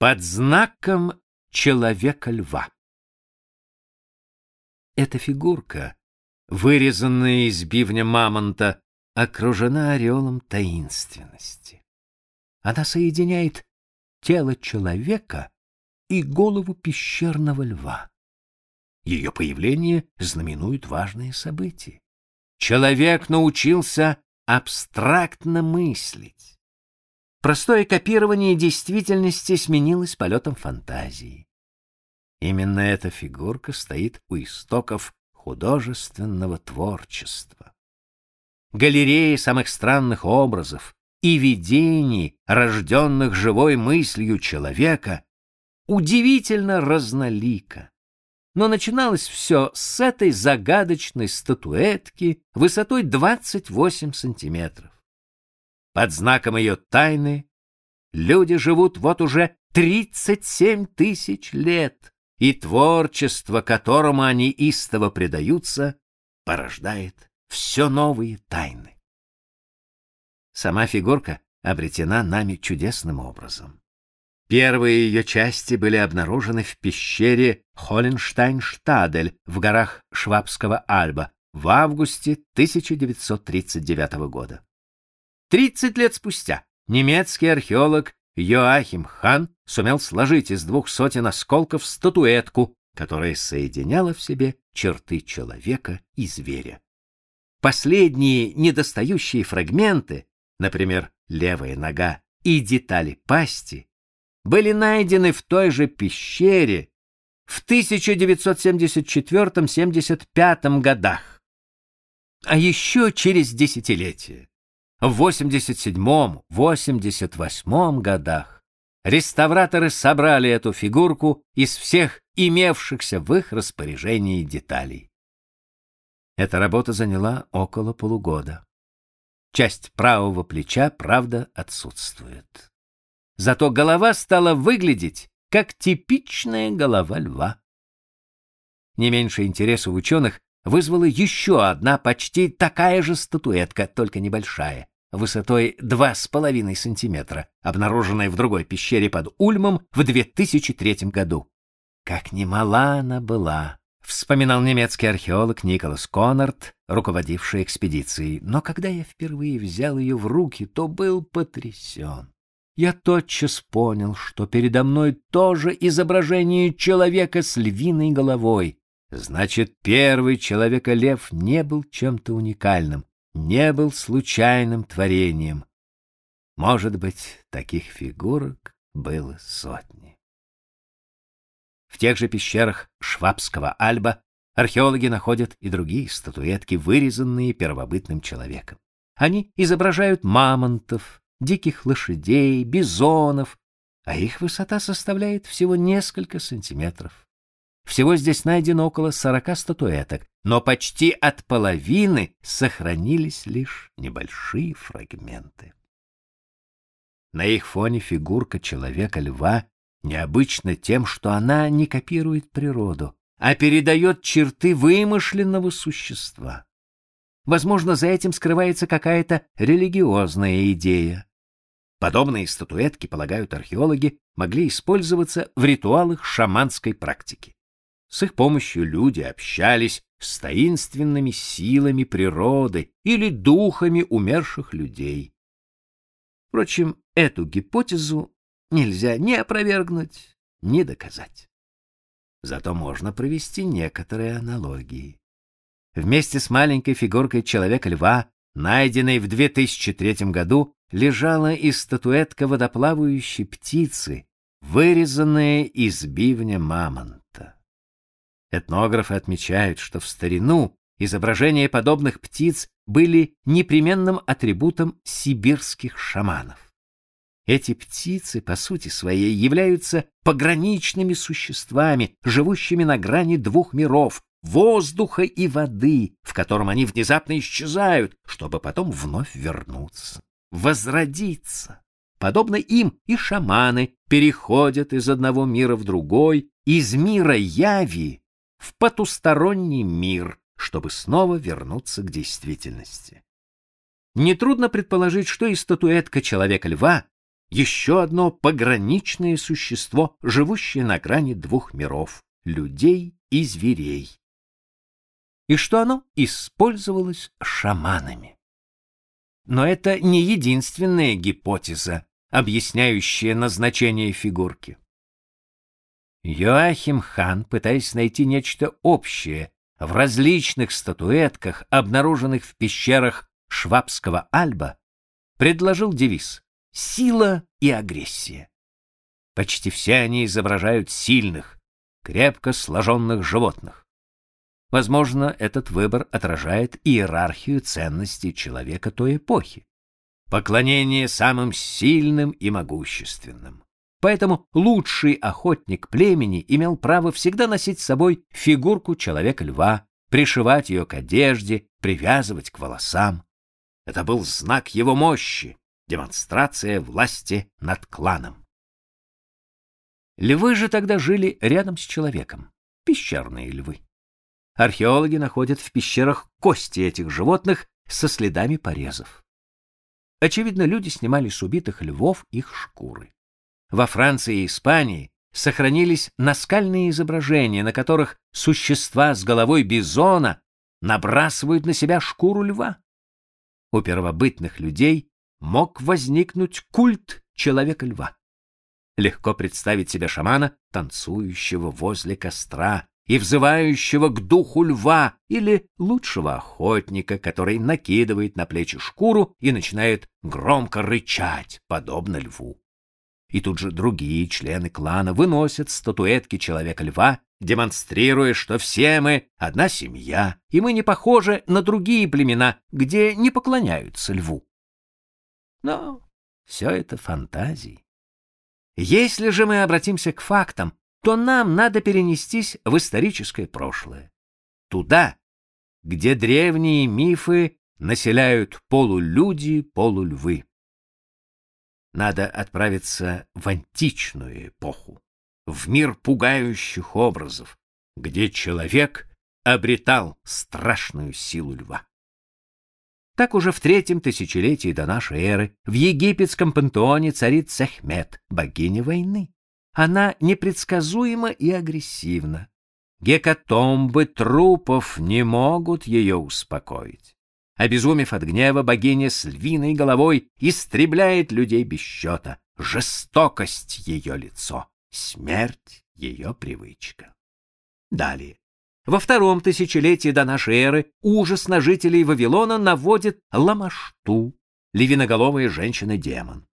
Под знаком человека-льва. Эта фигурка, вырезанная из бивня мамонта, окружена ореолом таинственности. Она соединяет тело человека и голову пещерного льва. Ее появление знаменует важные события. Человек научился абстрактно мыслить. Простое копирование действительности сменилось полетом фантазии. Именно эта фигурка стоит у истоков художественного творчества. Галереи самых странных образов и видений, рожденных живой мыслью человека, удивительно разнолика. Но начиналось все с этой загадочной статуэтки высотой 28 сантиметров. Под знаком ее тайны люди живут вот уже 37 тысяч лет, и творчество, которому они истово предаются, порождает все новые тайны. Сама фигурка обретена нами чудесным образом. Первые ее части были обнаружены в пещере Холленштейн-Штадель в горах Швабского Альба в августе 1939 года. Тридцать лет спустя немецкий археолог Йоахим Хан сумел сложить из двух сотен осколков статуэтку, которая соединяла в себе черты человека и зверя. Последние недостающие фрагменты, например, левая нога и детали пасти, были найдены в той же пещере в 1974-75 годах. А еще через десятилетие в 87-88 годах реставраторы собрали эту фигурку из всех имевшихся в их распоряжении деталей. Эта работа заняла около полугода. Часть правого плеча, правда, отсутствует. Зато голова стала выглядеть как типичная голова льва. Не меньше интереса ученых вызвала еще одна почти такая же статуэтка, только небольшая, высотой 2,5 сантиметра, обнаруженная в другой пещере под Ульмом в 2003 году. Как немала она была, вспоминал немецкий археолог Николас Коннорт, руководивший экспедицией. Но когда я впервые взял ее в руки, то был потрясен. Я тотчас понял, что передо мной тоже изображение человека с львиной головой. Значит, первый человека-лев не был чем-то уникальным не был случайным творением. Может быть, таких фигурок было сотни. В тех же пещерах Швабского Альба археологи находят и другие статуэтки, вырезанные первобытным человеком. Они изображают мамонтов, диких лошадей, бизонов, а их высота составляет всего несколько сантиметров. Всего здесь найдено около сорока статуэток, но почти от половины сохранились лишь небольшие фрагменты. На их фоне фигурка человека-льва необычна тем, что она не копирует природу, а передает черты вымышленного существа. Возможно, за этим скрывается какая-то религиозная идея. Подобные статуэтки, полагают археологи, могли использоваться в ритуалах шаманской практики. С их помощью люди общались с таинственными силами природы или духами умерших людей. Впрочем, эту гипотезу нельзя ни опровергнуть, ни доказать. Зато можно провести некоторые аналогии. Вместе с маленькой фигуркой человека-льва, найденной в 2003 году, лежала и статуэтка водоплавающей птицы, вырезанная из бивня мамонта. Этнографы отмечают, что в старину изображения подобных птиц были непременным атрибутом сибирских шаманов. Эти птицы, по сути своей, являются пограничными существами, живущими на грани двух миров воздуха и воды, в котором они внезапно исчезают, чтобы потом вновь вернуться, возродиться. Подобно им и шаманы переходят из одного мира в другой, из мира яви в потусторонний мир, чтобы снова вернуться к действительности. Нетрудно предположить, что и статуэтка человека-льва еще одно пограничное существо, живущее на грани двух миров — людей и зверей. И что оно использовалось шаманами. Но это не единственная гипотеза, объясняющая назначение фигурки. Йоахим Хан, пытаясь найти нечто общее в различных статуэтках, обнаруженных в пещерах Швабского Альба, предложил девиз «Сила и агрессия». Почти все они изображают сильных, крепко сложенных животных. Возможно, этот выбор отражает иерархию ценностей человека той эпохи. Поклонение самым сильным и могущественным. Поэтому лучший охотник племени имел право всегда носить с собой фигурку человека-льва, пришивать ее к одежде, привязывать к волосам. Это был знак его мощи, демонстрация власти над кланом. Львы же тогда жили рядом с человеком, пещерные львы. Археологи находят в пещерах кости этих животных со следами порезов. Очевидно, люди снимали с убитых львов их шкуры. Во Франции и Испании сохранились наскальные изображения, на которых существа с головой бизона набрасывают на себя шкуру льва. У первобытных людей мог возникнуть культ человека-льва. Легко представить себе шамана, танцующего возле костра и взывающего к духу льва, или лучшего охотника, который накидывает на плечи шкуру и начинает громко рычать, подобно льву и тут же другие члены клана выносят статуэтки человека-льва, демонстрируя, что все мы одна семья, и мы не похожи на другие племена, где не поклоняются льву. Но все это фантазии. Если же мы обратимся к фактам, то нам надо перенестись в историческое прошлое. Туда, где древние мифы населяют полулюди, полульвы. Надо отправиться в античную эпоху, в мир пугающих образов, где человек обретал страшную силу льва. Так уже в третьем тысячелетии до нашей эры в египетском пантеоне царит Сехмет, богиня войны. Она непредсказуема и агрессивна. Гекатомбы трупов не могут ее успокоить. Обезумев от гнева, богиня с львиной головой истребляет людей без счета. Жестокость ее лицо, смерть ее привычка. Далее. Во втором тысячелетии до нашей эры ужас на жителей Вавилона наводит Ламашту, львиноголовая женщина-демон.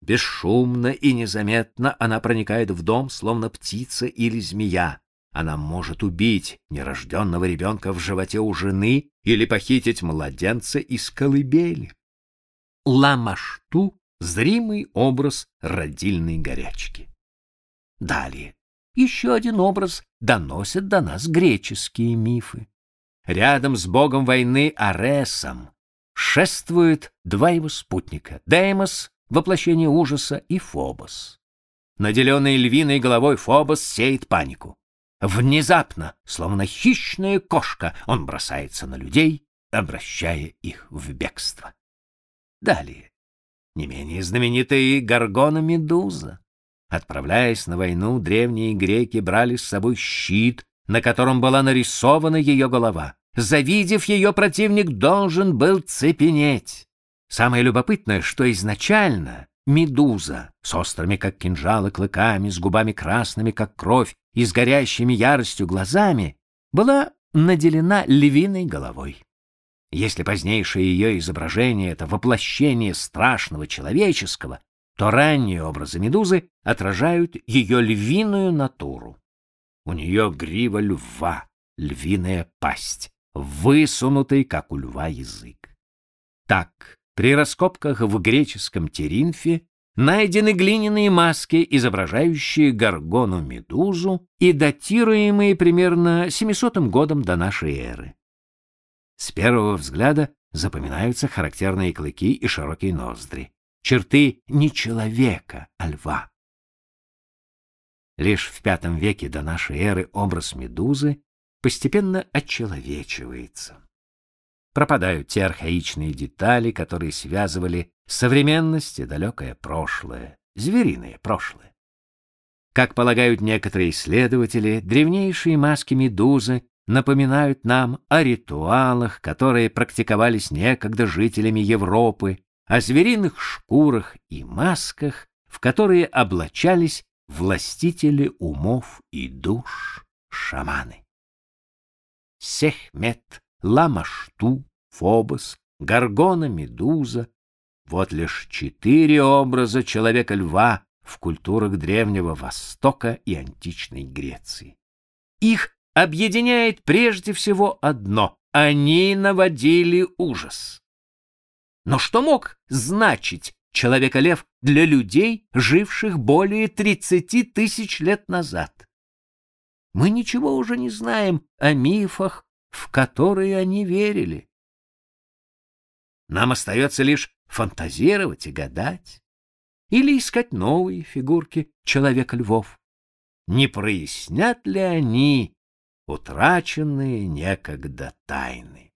Бесшумно и незаметно она проникает в дом, словно птица или змея. Она может убить нерожденного ребенка в животе у жены или похитить младенца из колыбели. Ламашту — зримый образ родильной горячки. Далее. Еще один образ доносят до нас греческие мифы. Рядом с богом войны Аресом шествуют два его спутника — Деймос, воплощение ужаса, и Фобос. Наделенный львиной головой Фобос сеет панику. Внезапно, словно хищная кошка, он бросается на людей, обращая их в бегство. Далее, не менее знаменитая Гаргона Медуза. Отправляясь на войну, древние греки брали с собой щит, на котором была нарисована ее голова. Завидев ее, противник должен был цепенеть. Самое любопытное, что изначально Медуза с острыми, как кинжалы, клыками, с губами красными, как кровь, и с горящими яростью глазами, была наделена львиной головой. Если позднейшее ее изображение — это воплощение страшного человеческого, то ранние образы Медузы отражают ее львиную натуру. У нее грива льва, львиная пасть, высунутый, как у льва, язык. Так, при раскопках в греческом Теринфе найдены глиняные маски, изображающие горгону-медузу и датируемые примерно 700 годом до нашей эры. С первого взгляда запоминаются характерные клыки и широкие ноздри, черты не человека, а льва. Лишь в V веке до нашей эры образ медузы постепенно отчеловечивается пропадают те архаичные детали, которые связывали в современности далекое прошлое, звериное прошлое. Как полагают некоторые исследователи, древнейшие маски медузы напоминают нам о ритуалах, которые практиковались некогда жителями Европы, о звериных шкурах и масках, в которые облачались властители умов и душ шаманы. Сехмет, Ламашту, Фобос, Гаргона, Медуза — вот лишь четыре образа человека-льва в культурах Древнего Востока и античной Греции. Их объединяет прежде всего одно — они наводили ужас. Но что мог значить человека-лев для людей, живших более 30 тысяч лет назад? Мы ничего уже не знаем о мифах, в которые они верили. Нам остается лишь фантазировать и гадать, или искать новые фигурки человека-львов. Не прояснят ли они утраченные некогда тайны?